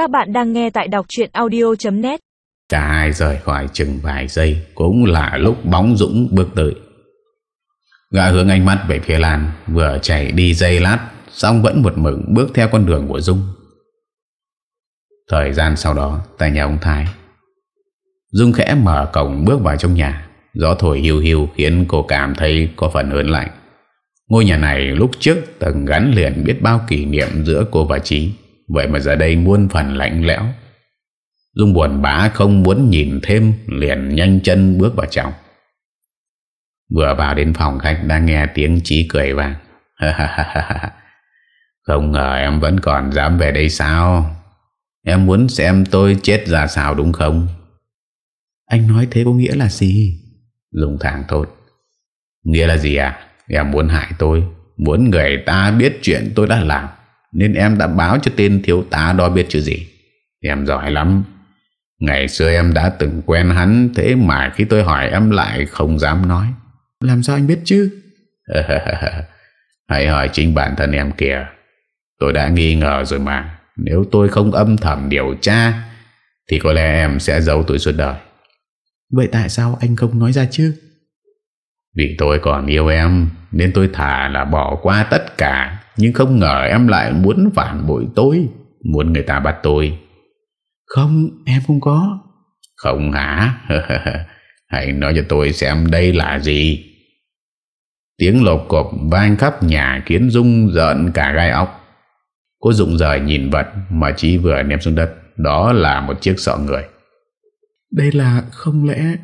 Các bạn đang nghe tại đọc chuyện audio.net Cả hai rời khỏi chừng vài giây Cũng là lúc bóng dũng bước tới. Gã hướng ánh mắt về phía Lan Vừa chạy đi dây lát Xong vẫn một mừng bước theo con đường của Dung Thời gian sau đó, Tại nhà ông Thái Dung khẽ mở cổng bước vào trong nhà. Gió thổi hiu hiu khiến cô cảm thấy có phần hơn lạnh. Ngôi nhà này lúc trước từng gắn liền biết bao kỷ niệm giữa cô và Trí Vậy mà giờ đây muôn phần lạnh lẽo. Dung buồn bã không muốn nhìn thêm Liền nhanh chân bước vào trong. Vừa vào đến phòng khách Đang nghe tiếng Trí cười vang. Không ngờ em vẫn còn dám về đây sao? Em muốn xem tôi chết ra sao đúng không? Anh nói thế có nghĩa là gì? Dung thẳng thốt. Nghĩa là gì à? Em muốn hại tôi Muốn người ta biết chuyện tôi đã làm Nên em đã báo cho tên thiếu tá đó biết chứ gì. Em giỏi lắm. Ngày xưa em đã từng quen hắn Thế mà khi tôi hỏi em lại không dám nói. Làm sao anh biết chứ? Hãy hỏi chính bản thân em kìa. Tôi đã nghi ngờ rồi mà. Nếu tôi không âm thầm điều tra Thì có lẽ em sẽ giấu tôi suốt đời. Vậy tại sao anh không nói ra chứ? Vì tôi còn yêu em Nên tôi thả là bỏ qua tất cả Nhưng không ngờ em lại muốn phản bội tôi Muốn người ta bắt tôi. Không em không có. Không hả? Hãy nói cho tôi xem đây là gì. Tiếng lột cộp vang khắp nhà Khiến Dung giận cả gai óc. Cô Dung rời nhìn vật Mà chỉ vừa ném xuống đất. Đó là một chiếc sọ người. Đây là không lẽ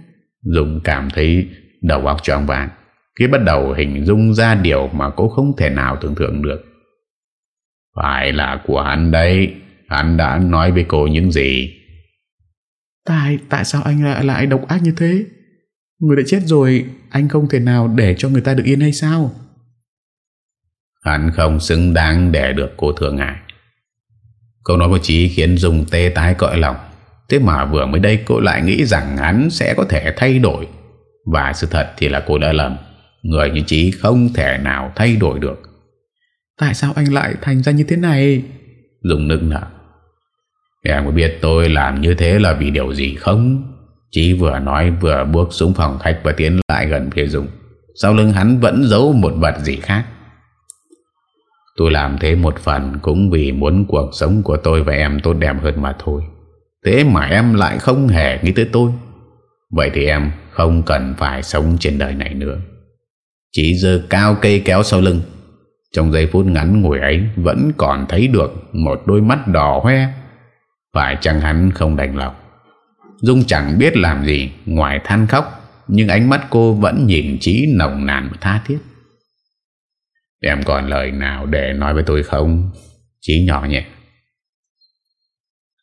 Dung cảm thấy đầu óc tròn vàng Khi bắt đầu hình dung ra điều Mà cô không thể nào tưởng tượng được. Phải là của hắn đây Hắn đã nói với cô những gì? Tại tại sao anh lại lại độc ác như thế? Người đã chết rồi Anh không thể nào để cho người ta được yên hay sao? Hắn không xứng đáng để được cô thương ngại. Câu nói của Chí khiến Dung tê tái cõi lòng. Thế mà vừa mới đây cô lại nghĩ rằng hắn sẽ có thể thay đổi. Và sự thật thì là cô đã lầm Người như Chí không thể nào thay đổi được. Tại sao anh lại thành ra như thế này? Dung nức nở Em có biết tôi làm như thế là vì điều gì không? Chí vừa nói vừa bước xuống phòng khách và tiến lại gần phía Dung Sau lưng hắn vẫn giấu một vật gì khác. Tôi làm thế một phần cũng vì muốn cuộc sống của tôi và em tốt đẹp hơn mà thôi. Thế mà em lại không hề nghĩ tới tôi. Vậy thì em không cần phải sống trên đời này nữa chỉ dơ cao cây kéo sau lưng. Trong giây phút ngắn ngủi ấy, Vẫn còn thấy được một đôi mắt đỏ hoe. Phải chăng hắn không đành lòng? Dung chẳng biết làm gì, Ngoài than khóc, Nhưng ánh mắt cô vẫn nhìn trí nồng nàn và tha thiết. Em còn lời nào để nói với tôi không? Chí nhỏ nhẹ.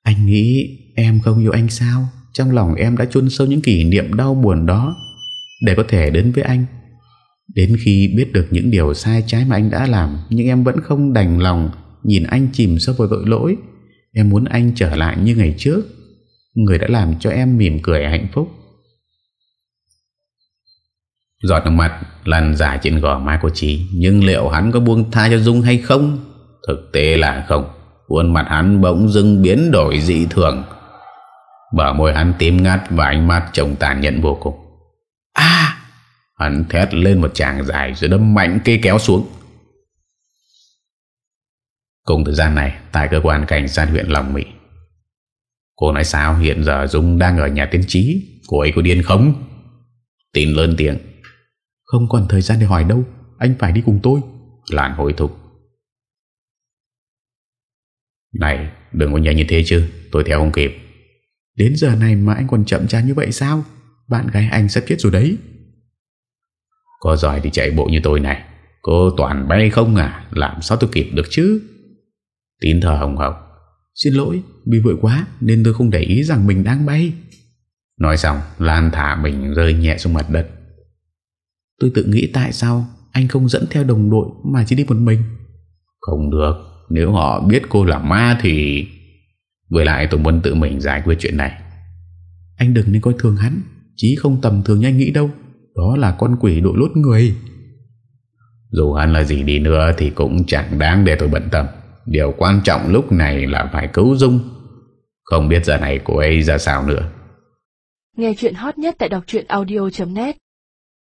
Anh nghĩ em không yêu anh sao? Trong lòng em đã chôn sâu những kỷ niệm đau buồn đó. Để có thể đến với anh Đến khi biết được những điều sai trái mà anh đã làm, Nhưng em vẫn không đành lòng Nhìn anh chìm sâu vào tội lỗi. Em muốn anh trở lại như ngày trước. Người đã làm cho em mỉm cười hạnh phúc. Giọt nước mắt lăn dài trên gò má của Trí Nhưng liệu hắn có buông tha cho Dung hay không? Thực tế là không. Khuôn mặt hắn bỗng dưng biến đổi dị thường. Bờ môi hắn tím ngắt Và ánh mắt trông tàn nhẫn vô cùng. Hắn thét lên một tràng dài Rồi đâm mạnh cây kéo xuống. Cùng thời gian này Tại cơ quan cảnh sát huyện Lòng Mỹ Cô nói sao hiện giờ Dung đang ở nhà tiến trí? Cô ấy có điên không? Tin lớn tiếng. Không còn thời gian để hỏi đâu Anh phải đi cùng tôi. Lan hối thúc Này đừng có nhanh như thế chứ Tôi theo không kịp. Đến giờ này mà anh còn chậm chán như vậy sao? Bạn gái anh sắp chết rồi đấy có giỏi thì chạy bộ như tôi này. Cô toàn bay không à? Làm sao tôi kịp được chứ? Tín thở hồng hồng Xin lỗi Vì vội quá, Nên tôi không để ý rằng mình đang bay. Nói xong, Lan thả mình rơi nhẹ xuống mặt đất. Tôi tự nghĩ tại sao Anh không dẫn theo đồng đội Mà chỉ đi một mình? Không được, Nếu họ biết cô là ma thì Với lại tôi muốn tự mình giải quyết chuyện này. Anh đừng nên coi thường hắn, Chí không tầm thường như anh nghĩ đâu. Đó là con quỷ đội lốt người. Dù hắn là gì đi nữa Thì cũng chẳng đáng để tôi bận tâm. Điều quan trọng lúc này là phải cứu Dung. Không biết giờ này cô ấy ra sao nữa. Nghe chuyện hot nhất tại đọc audio.net